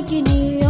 like you knew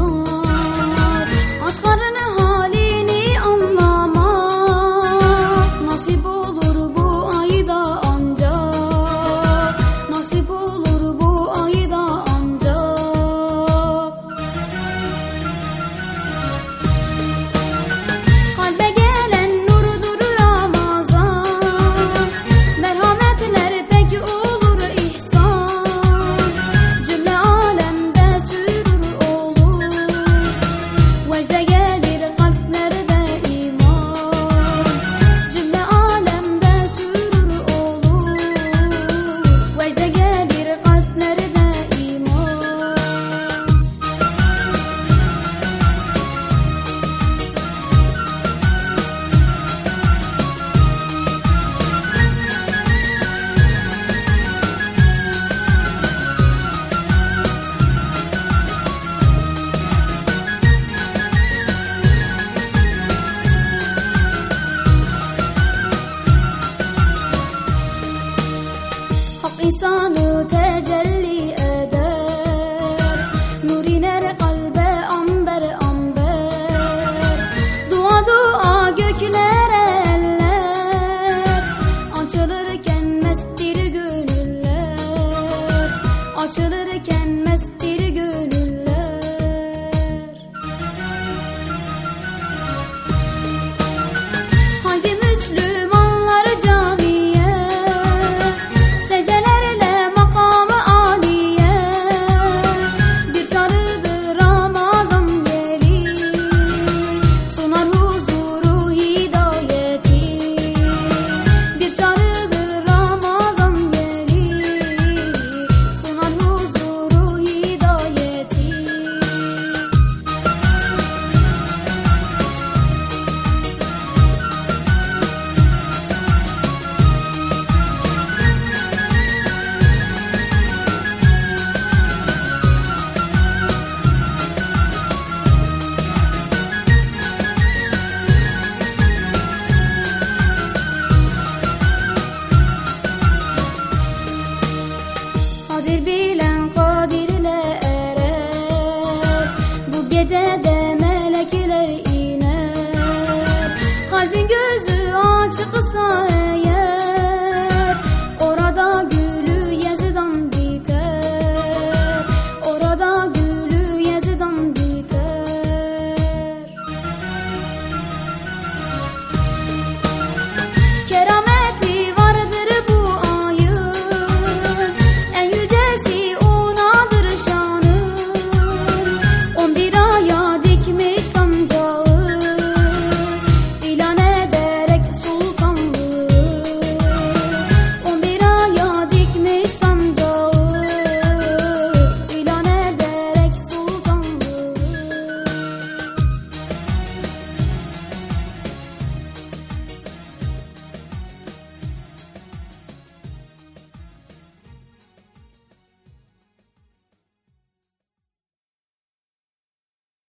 insanı tecelli